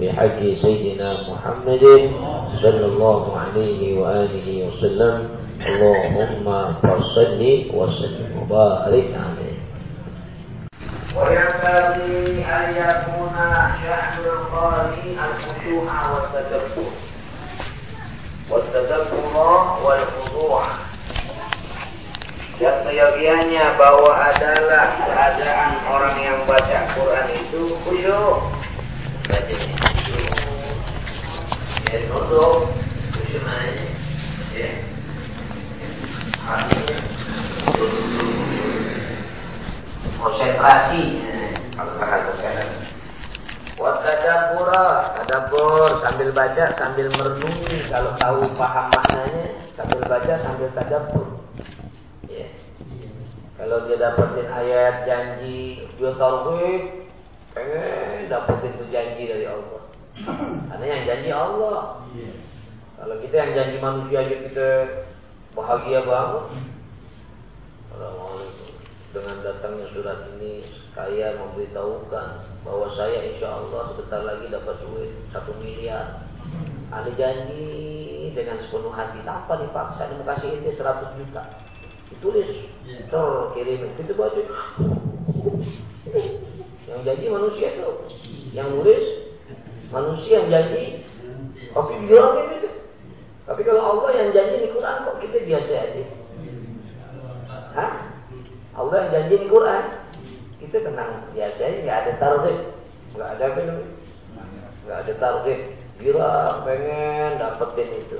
بحق سيدنا محمد صلى الله عليه وآله وسلم اللهم فصل وسلم وبارك عليه وينبغي أن يكون شأن القارئ الخشوع والتدبر والتدبر والخضوع dan seyogianya bahwa adalah keadaan orang yang baca Quran itu khusyuk bacanya Kalau tahu paham maknanya sambil baca sambil tadabur. Ya. Kalau dia dapetin ayat janji dia tarhib, pengen dapetin itu janji dari Allah. Karena yang janji Allah. Kalau kita yang janji manusia aja kita bahagia banget. Assalamualaikum. Dengan datangnya surat ini saya memberitahukan bahwa saya insya Allah sebentar lagi dapat duit satu miliar. Ada janji dengan sepenuh hati tanpa dipaksa. Mau kasih ini 100 juta. Ditulis. Ter kirim itu baca. Yang janji manusia itu. Yang nulis manusia yang janji. Tapi bilang itu. Tapi kalau Allah yang janji di Quran kok kita biasa aja. Hah? Allah yang janji di Quran itu tenang. Biasanya nggak ada target nggak ada apa nggak ada target kira pengen dapetin itu.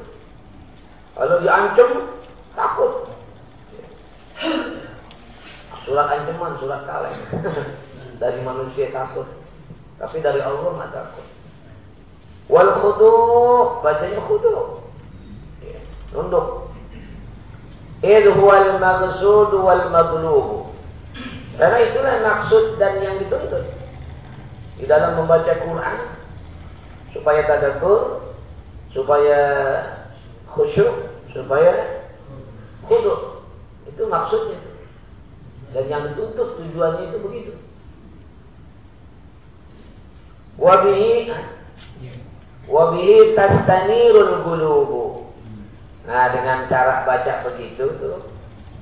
Kalau diancam takut. Surat ancaman surat kaleng. Dari manusia takut. Tapi dari Allah nggak takut. Wal khudu bacanya khudu. Ya, nunduk. Idh huwal maksud wal maglub. Karena itulah maksud dan yang dituntut di dalam membaca Quran supaya tadabbur, supaya khusyuk, supaya khudu. Itu maksudnya. Dan yang dituntut tujuannya itu begitu. Wabihi wabihi tastanirul gulubu. Nah dengan cara baca begitu tuh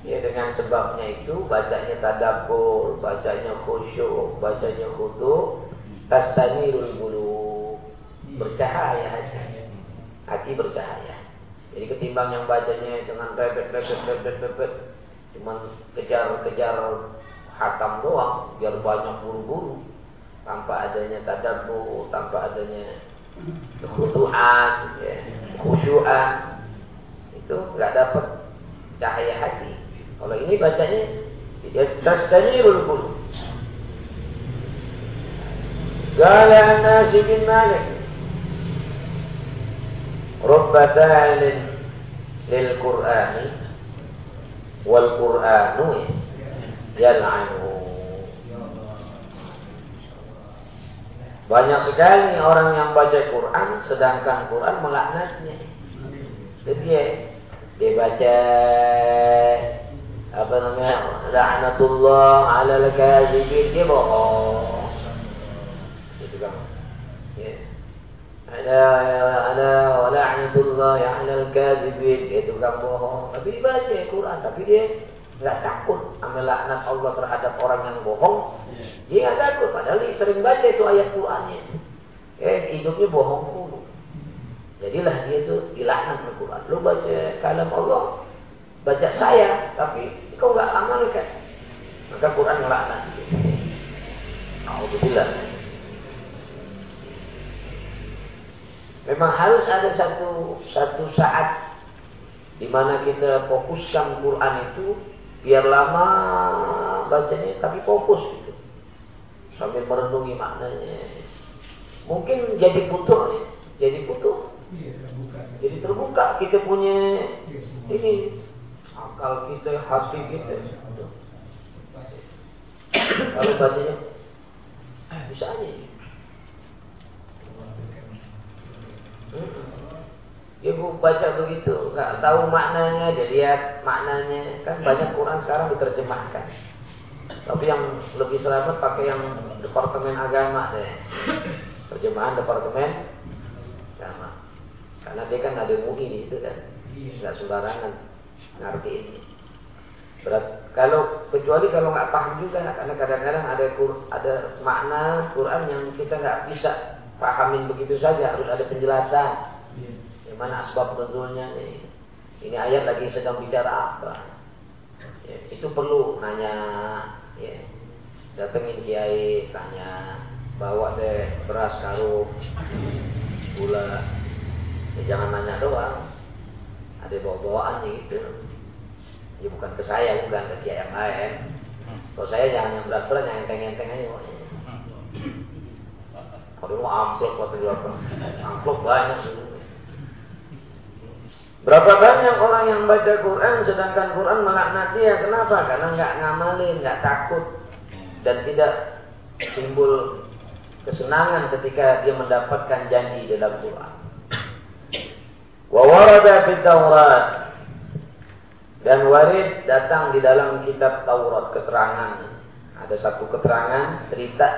Ya dengan sebabnya itu bacanya tadabbur, bacanya khusyuk, bacanya khudu, tastanirul bulu bercahaya hati. Bercahaya. Jadi ketimbang yang bacanya dengan rebet rebet rebet rebet cuman kejar-kejar hakam doang biar banyak buru-buru tanpa adanya tadabbur, tanpa adanya khuduan, ya, khusyuan itu nggak dapat cahaya hati. Kalau ini bacanya ya tasdirul qul. Qala Anas bin Malik Rubbatan lil Qur'an wal Qur'anu yal'anu Banyak sekali orang yang baca Quran sedangkan Quran melaknatnya. Jadi. Dia baca apa namanya? La'natullah 'ala al-kadzibin dia bohong. Itu kan ya. Ada ada la'natullah 'ala al-kadzibin dia tukang bohong. Tapi dibaca Quran tapi dia nggak takut sama laknat Allah terhadap orang yang bohong. Dia nggak takut padahal dia sering baca itu ayat Qurannya. Eh hidupnya bohong mulu. Jadilah dia itu dilaknat Al-Quran. Lu baca kalam Allah, baca saya, tapi kau nggak amalkan. Maka Quran ngelaknat. Alhamdulillah. Memang harus ada satu satu saat di mana kita fokuskan Quran itu biar lama bacanya tapi fokus gitu. Sambil merenungi maknanya. Mungkin jadi putus ya. Jadi putus. Iya, jadi terbuka kita punya iya, ini akal kita, hati kita. Kalau bacanya bisa aja. Ya bu baca begitu, nggak tahu maknanya, dia lihat maknanya. Kan banyak Quran sekarang diterjemahkan. Tapi yang lebih selamat pakai yang Departemen Agama deh. Terjemahan Departemen Agama. Karena dia kan ada MUI di situ kan. Nggak sembarangan ngerti ini. Berat. Kalau kecuali kalau nggak paham juga, karena kadang-kadang ada ada makna Quran yang kita nggak bisa pahamin begitu saja harus ada penjelasan. Yeah. Gimana asbab nuzulnya nih? Ini ayat lagi sedang bicara apa? Ya, itu perlu nanya, ya. datengin kiai, tanya, bawa deh beras karung, gula. Ya, jangan nanya doang, ada bawa-bawaan gitu. Ya bukan ke saya, bukan ke kiai yang lain. Kalau saya jangan yang berat-berat, yang enteng-enteng aja. Kalau amplop waktu itu amplop banyak Berapa banyak orang yang baca Quran sedangkan Quran melaknat dia. Kenapa? Karena nggak ngamalin, nggak takut dan tidak timbul kesenangan ketika dia mendapatkan janji dalam Quran. Warada fi Taurat dan warid datang di dalam kitab Taurat keterangan. Ada satu keterangan cerita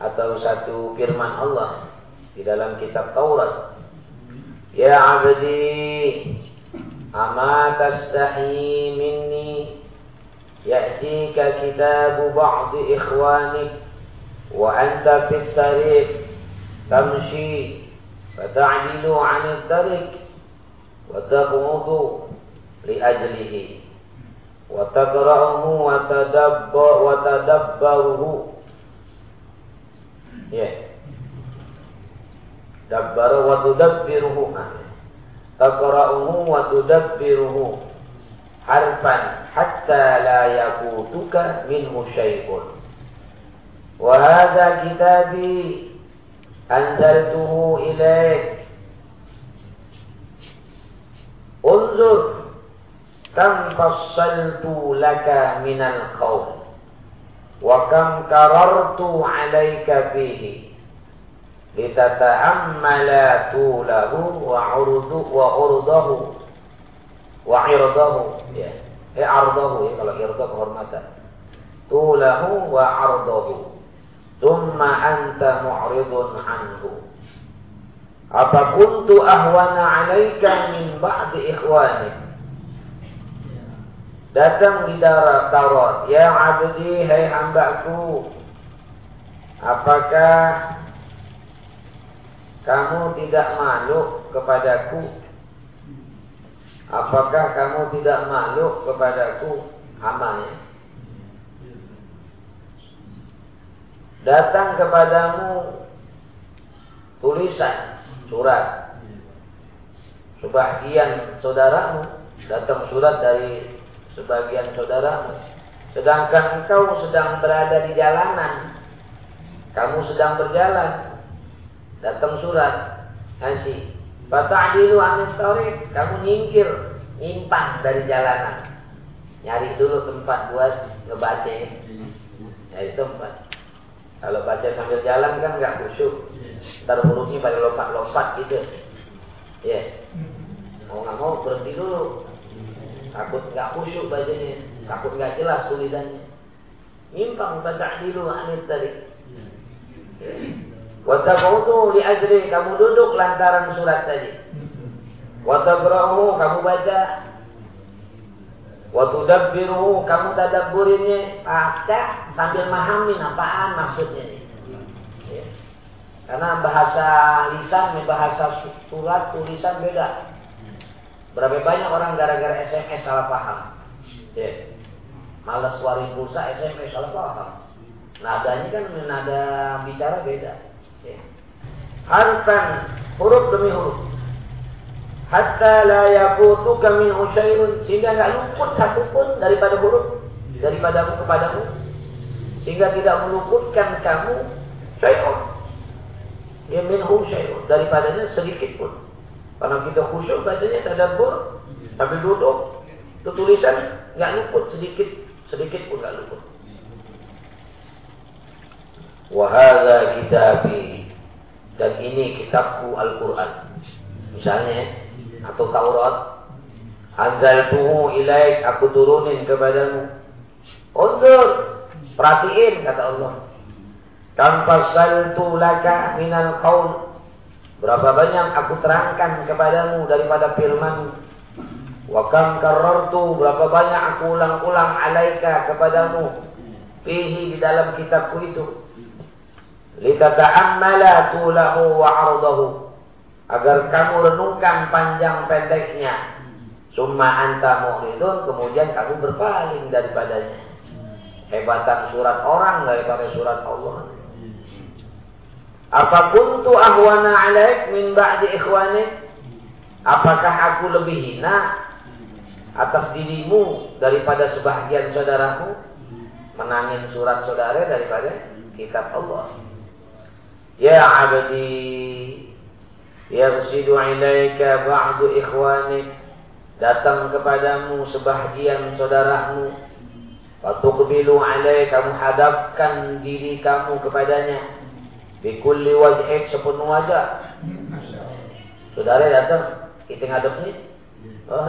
atau satu firman Allah di dalam kitab Taurat. Ya abdi, ama tastahi minni ya'tika kitabu ba'di ikhwanik wa anta fi tariq tamshi fata'dilu 'an at-tariq wa taqmudu li ajlihi wa taqra'uhu wa tadabbar wa tadabbaruhu Ya. Dabbara wa tudabbiruhu. Taqra'uhu wa tudabbiruhu harfan hatta la yakutuka minhu syai'un. Wa hadha kitabi anzaltuhu ilaik. Unzur kam fassaltu laka minal qawl. wa kam karartu alaika fihi litata'ammala tulahu wa urdu wa urdahu wa irdahu ya eh ardahu ya kalau irda kehormatan tulahu wa thumma anta mu'ridun anhu apa kuntu ahwana alaika min ba'di ikhwanik Datang di darat Taurat, ya abdi, hai hambaku, apakah kamu tidak malu kepadaku? Apakah kamu tidak malu kepadaku? Hamanya. Datang kepadamu tulisan, surat. Sebagian saudaramu datang surat dari sebagian saudaramu. Sedangkan engkau sedang berada di jalanan. Kamu sedang berjalan. Datang surat. Ngasih. Fata'adilu anis taurik. Kamu nyingkir. Nyimpang dari jalanan. Nyari dulu tempat buat ngebaca. Nyari tempat. Kalau baca sambil jalan kan nggak khusyuk. Ntar pada lompat-lompat gitu. Ya. Yeah. Mau nggak mau berhenti dulu takut nggak khusyuk bacanya, takut nggak jelas tulisannya. Nyimpang dulu anit tadi. Wataqautu li ajri kamu duduk lantaran surat tadi. Wataqra'uhu kamu baca. Watudabbiruhu kamu tadabburinnya baca sambil mahamin apaan maksudnya nih. Ya. Karena bahasa lisan, bahasa surat, tulisan beda. Berapa banyak orang gara-gara SMS salah paham. Ya. Malas warin pulsa SMS salah paham. Nadanya kan nada bicara beda. Ya. Harfan, huruf demi huruf. Hatta la yakutuka min syai'un sehingga enggak luput satu pun daripada huruf daripada aku kepadamu sehingga tidak meluputkan kamu syai'un. Ya minhum syai'un. Daripadanya sedikit pun. Karena kita khusyuk bacanya tadabbur sambil duduk itu tulisan nggak luput sedikit sedikit pun nggak luput. Wahada kitabi dan ini kitabku Al-Quran. Misalnya atau Taurat anzaltuhu ilaik aku turunin kepadamu. Undur. Perhatiin kata Allah. Tanpa saltu laka minal qaul. Berapa banyak aku terangkan kepadamu daripada firman. Wa kam karartu. Berapa banyak aku ulang-ulang alaika kepadamu. Fihi di dalam kitabku itu. Litata'ammala tulahu wa ardahu. Agar kamu renungkan panjang pendeknya. Summa anta mu'ridun. Kemudian kamu berpaling daripadanya hebatan surat orang daripada surat Allah. Apa kuntu ahwana alaik min ba'di ikhwani? Apakah aku lebih hina atas dirimu daripada sebahagian saudaramu menangin surat saudara daripada kitab Allah? Ya abdi yarsidu ilaika ba'du ikhwani datang kepadamu sebahagian saudaramu Fatuqbilu alaih kamu hadapkan diri kamu kepadanya. Bikulli wajhik sepenuh wajah. Saudara datang, kita ngadep ni. Oh,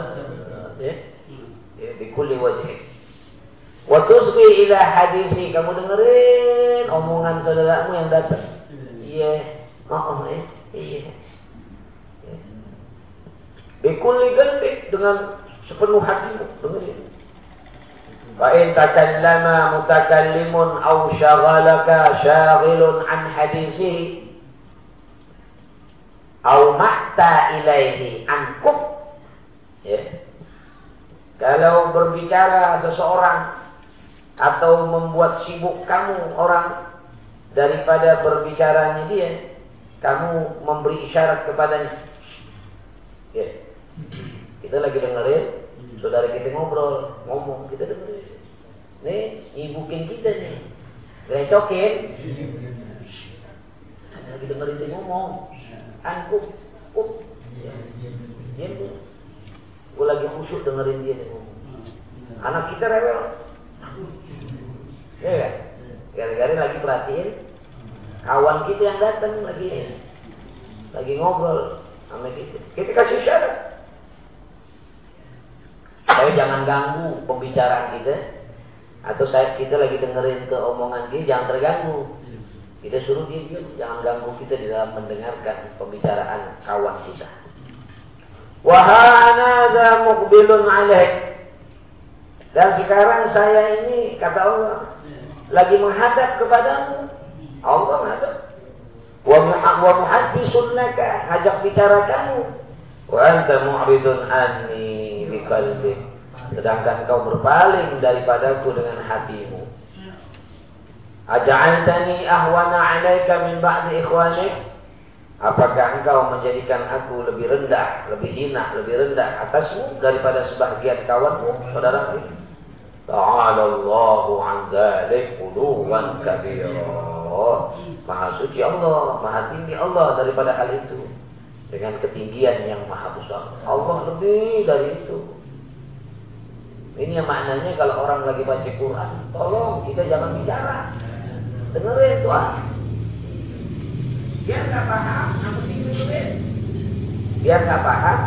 ya. Ya, bikulli wajhik. Wa ila hadisi, kamu dengerin omongan saudaramu yang datang. Iya. Oh, eh. Iya. Bikulli galbik dengan sepenuh hatimu, dengerin. فإن تكلم متكلم أو شغلك شاغل عن حديثه أو محتى إليه عنكم ya. Kalau berbicara seseorang atau membuat sibuk kamu orang daripada berbicaranya dia, kamu memberi isyarat kepadanya. Ya. Kita lagi dengerin, saudara kita ngobrol, ngomong, kita dengerin. Nih, nyibukin kita nih. Recokin. Lagi dengerin dia ngomong. Angkup. Up. Diam tuh. Gue lagi khusyuk dengerin dia nih ngomong. Anak kita rewel. Ya kan? Gara-gara lagi perhatiin. Kawan kita yang datang lagi lagi ngobrol sama kita. Kita kasih syarat. Jangan ganggu pembicaraan kita atau saya kita lagi dengerin ke omongan dia jangan terganggu. Kita suruh dia diam, jangan ganggu kita di dalam mendengarkan pembicaraan kawan kita. Wahana mukbilun alaih. Dan sekarang saya ini kata Allah lagi menghadap kepadamu. Allah menghadap. Wa muhaddisun laka, ajak bicara kamu. Wa anta mu'ridun anni biqalbik. Sedangkan kau berpaling daripadaku dengan hatimu. Aja'antani ahwana alaika min ba'di ikhwanik? Apakah engkau menjadikan aku lebih rendah, lebih hina, lebih rendah atasmu daripada sebahagian kawanmu, saudara Ta'ala Allahu an zalik uluwan. Maha suci Allah, maha tinggi Allah daripada hal itu. Dengan ketinggian yang maha besar. Allah lebih dari itu. Ini yang maknanya kalau orang lagi baca Quran, tolong kita jangan bicara. Dengerin tuh ah. Biar nggak paham, yang penting dengerin. Biar nggak paham,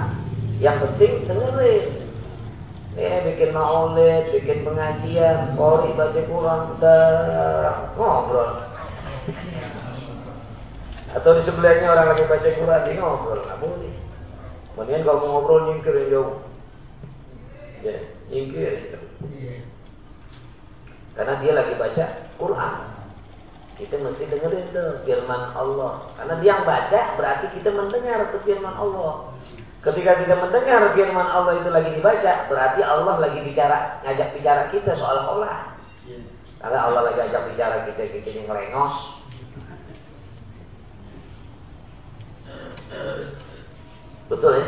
yang penting dengerin. Eh, bikin maulid, bikin pengajian, kori baca Quran, udah ngobrol. Atau di sebelahnya orang lagi baca Quran, dia ngobrol, nggak boleh. Kemudian kalau mau ngobrol nyingkir jauh. Ya. Inggris. Karena dia lagi baca Quran. Kita mesti dengerin tuh firman Allah. Karena dia yang baca berarti kita mendengar tuh firman Allah. Ketika kita mendengar firman Allah itu lagi dibaca, berarti Allah lagi bicara, ngajak bicara kita soal Allah. Karena Allah lagi ajak bicara kita, kita ini ngerengos. Betul ya?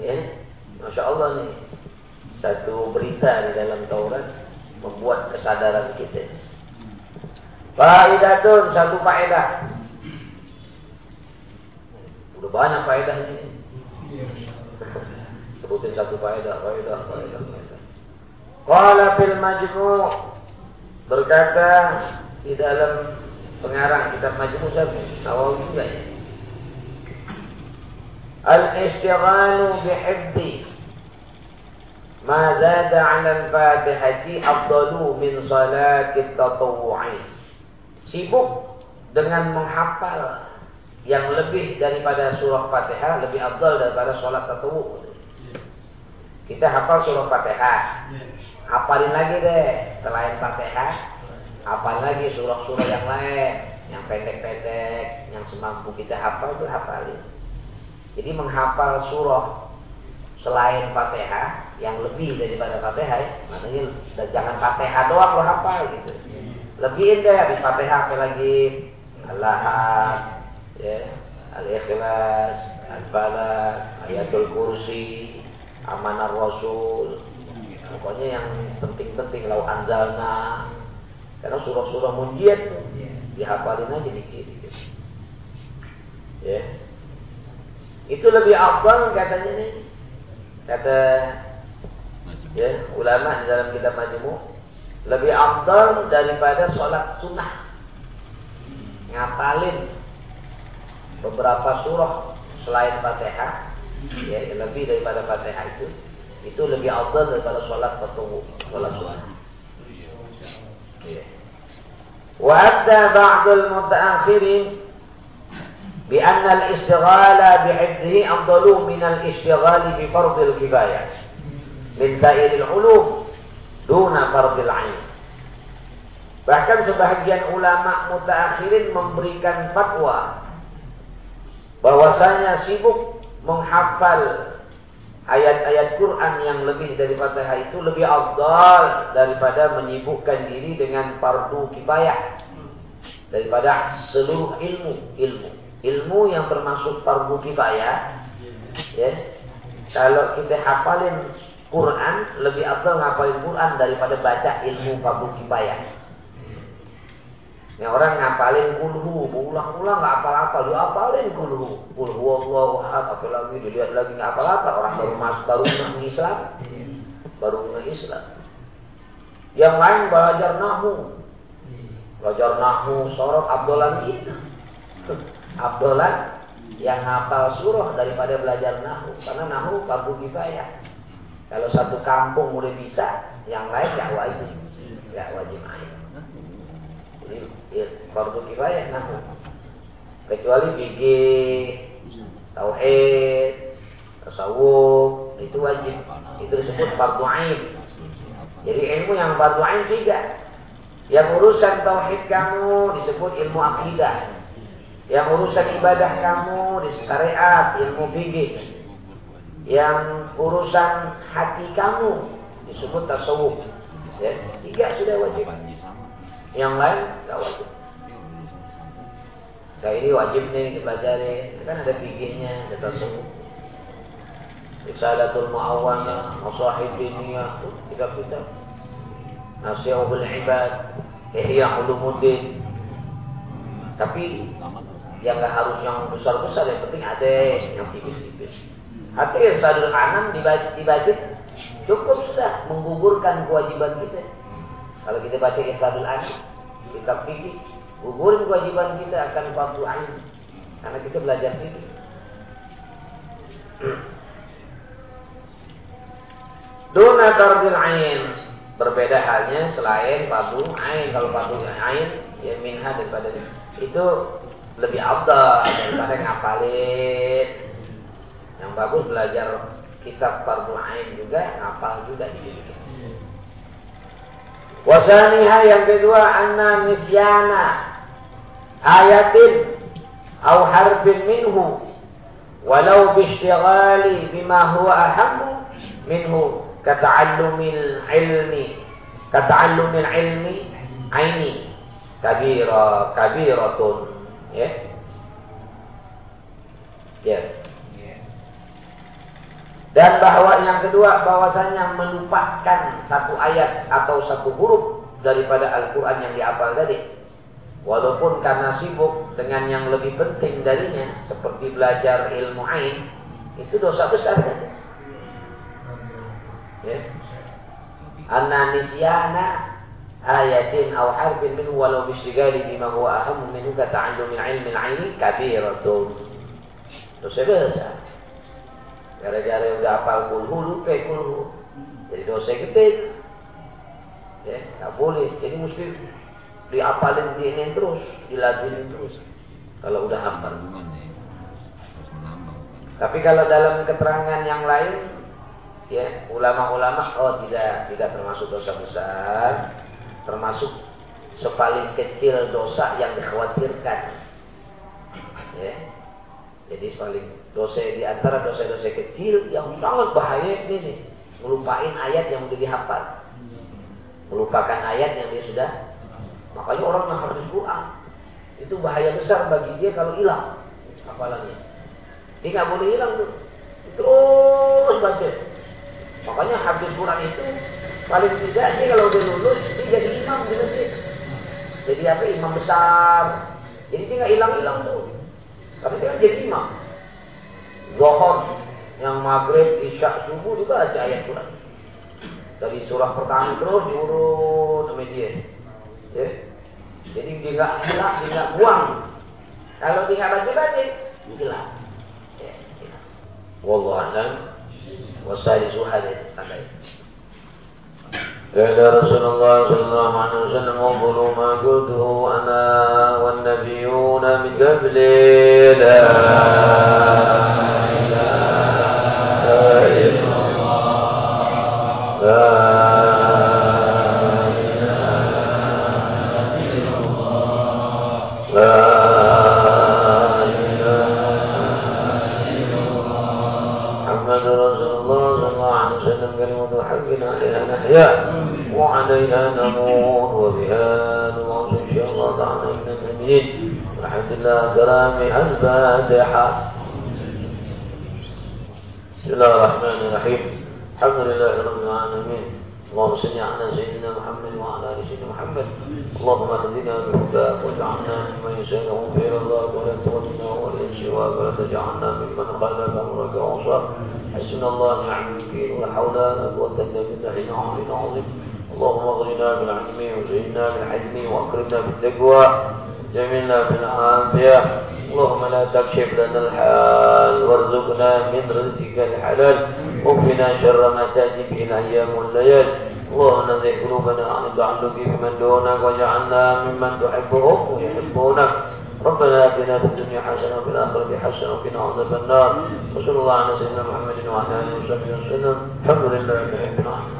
Ya, Masya Allah nih. Satu berita di dalam Taurat membuat kesadaran kita. Faedatun satu faedah. Udah banyak faedah ini. Sebutin satu faedah, faedah, faedah. Qala fil majmu' berkata di dalam pengarang kitab majmu' siapa? Nawawi juga ya. Al-istighalu bihibdi ma zada 'ala al-Fatihati afdalu min salati tatawwu'i. Sibuk dengan menghafal yang lebih daripada surah Fatihah lebih afdal daripada sholat tatawwu. Kita hafal surah Fatihah. Hafalin lagi deh selain Fatihah. Hafal lagi surah-surah yang lain yang pendek-pendek, yang semampu kita hafal itu hafalin. Jadi menghafal surah selain Fatihah yang lebih daripada Fatihah, ya, maknanya jangan Fatihah doang lo hafal gitu. Lebihin deh habis Fatihah apa lagi? Allah ya, Al-Ikhlas, Al-Falaq, Ayatul Kursi, Amanah Rasul. Pokoknya yang penting-penting lau anzalna. Karena surah-surah munjiat dihafalin aja dikit-dikit. Ya, itu lebih afdal katanya nih. Kata ya, ulama di dalam kitab Majmu lebih afdal daripada sholat sunnah. Ngapalin beberapa surah selain Fatihah ya lebih daripada Fatihah itu itu lebih afdal daripada sholat tertunggu sholat sunnah. Ya. Wa hatta ba'dul mutaakhirin bi anna al-ishghala bi'idhi afdalu min al-ishghali bi fardhil kifayah. Lidzairil ulum duna fardil ain. Bahkan sebahagian ulama mutaakhirin memberikan fatwa bahwasanya sibuk menghafal ayat-ayat Quran yang lebih dari Fatihah itu lebih afdal daripada menyibukkan diri dengan fardu kifayah daripada seluruh ilmu ilmu ilmu yang termasuk fardu kifayah ya kalau kita hafalin Quran lebih abdul ngapalin Quran daripada baca ilmu fardu kifayah Ya orang ngapalin kulhu, ulang-ulang nggak apal-apal, dia apalin kulhu, kulhu Allah, apa lagi, dilihat lagi nggak apal-apal, orang baru masuk, baru masuk Islam, baru masuk Islam. Yang lain belajar nahu, belajar nahu, sorot Abdullah itu. Abdullah yang hafal surah daripada belajar nahu. Karena nahu fardu kifayah. Kalau satu kampung udah bisa, yang lain gak wajib. Gak wajib ain. Jadi ya, fardu kifayah nahu. Kecuali fikih, tauhid, tasawuf, itu wajib. Itu disebut fardu ain. Jadi ilmu yang fardu ain tiga. Yang urusan tauhid kamu disebut ilmu akidah. Yang urusan ibadah kamu di syariat, ilmu fikih. Yang urusan hati kamu disebut tasawuf. Ya, tiga sudah wajib. Yang lain tidak wajib. Nah ini wajib nih dipelajari. Kan ada fikihnya, ada tasawuf. Risalatul Mu'awana, Masahid Diniyah, kitab-kitab. Nasihul Ibad, Ihya Ulumuddin. Tapi yang nggak harus yang besar-besar yang penting ada yang tipis-tipis hati yang sadul anam dibaca cukup sudah menggugurkan kewajiban kita. Kalau kita baca sadul anam kita fikih gugurin kewajiban kita akan fardu ain. Karena kita belajar fikih Dona tardil ain. Berbeda halnya selain fardu ain. Kalau fardu ain ya minha daripada itu lebih abdal daripada ngapalin. Yang bagus belajar kitab fardu ain juga, ngapal juga dikit-dikit. Wasaniha yang kedua anna nisyana ayatin au harbin minhu walau bishtighali bima huwa ahammu minhu kata'allumil ilmi kata'allumil ilmi aini kabira kabiratun ya. Ya dan bahwa yang kedua bahwasanya melupakan satu ayat atau satu huruf daripada Al-Qur'an yang dihafal tadi Walaupun karena sibuk dengan yang lebih penting darinya seperti belajar ilmu ain itu dosa besar kan? Ya. Anna nisyana ayatin aw harfin min walau bisyghali bima huwa ahammu minhu ka ta'allumi ilmi al-aini kabiratun. Dosa besar. Gara-gara udah hafal kulhu lupa kulhu. Jadi dosa gede. Ya, tak boleh. Jadi mesti diapalin diinin terus, dilazinin terus. Kalau udah hafal. Tapi kalau dalam keterangan yang lain, ya ulama-ulama oh tidak tidak termasuk dosa besar, termasuk sepaling kecil dosa yang dikhawatirkan. Ya. Jadi paling dosa di antara dosa-dosa kecil yang sangat bahaya ini melupain ayat yang sudah dihafal. Melupakan ayat yang dia sudah Makanya orang harus Quran itu bahaya besar bagi dia kalau hilang hafalannya. Dia nggak boleh hilang tuh. Terus baca. Makanya habis Quran itu paling tidak dia kalau udah lulus dia jadi imam di masjid. Jadi apa imam besar. Jadi dia nggak hilang-hilang tuh. Tapi dia kan jadi imam. Zohor yang maghrib, isya, subuh juga aja ayat Quran. Dari surah pertama terus diurut sama dia. Ya. Jadi dia nggak hilang, dia nggak buang. Kalau dia nggak baca baca, hilang. Ya, hilang. Wallahu a'lam. Wasalisu hadis tandai. قال رسول الله صلى الله عليه وسلم انظروا ما قلته انا والنبيون من قبلي لا نحيا وعليها نموت وبها نموت إن شاء الله تعالى من المؤمنين. الحمد لله كرامها الفاتحة. بسم الله الرحمن الرحيم. الحمد لله رب العالمين. اللهم صل على سيدنا محمد وعلى آل سيدنا محمد. اللهم اهدنا بهداك واجعلنا ممن يسأله في رضاك ولا تولنا ولا سواك ولا تجعلنا ممن خالف امرك وعصاك حسبنا الله ونعم الوكيل ولا حول ولا قوة إلا بالله العلي العظيم. اللهم اغننا بالعلم وزينا بالحلم وأكرمنا بالتقوى. جميلنا بالعافية. اللهم لا تكشف لنا الحال وارزقنا من رزقك الحلال. وقنا شر ما تأتي به الأيام والليال. اللهم نزل قلوبنا عن التعلق بمن دونك وجعلنا ممن تحبهم ويحبونك. ربنا آتنا في الدنيا حسنة وفي الآخرة حسنة وقنا عذاب النار. وصلى الله على سيدنا محمد وعلى آله وصحبه وسلم. الحمد لله رب العالمين.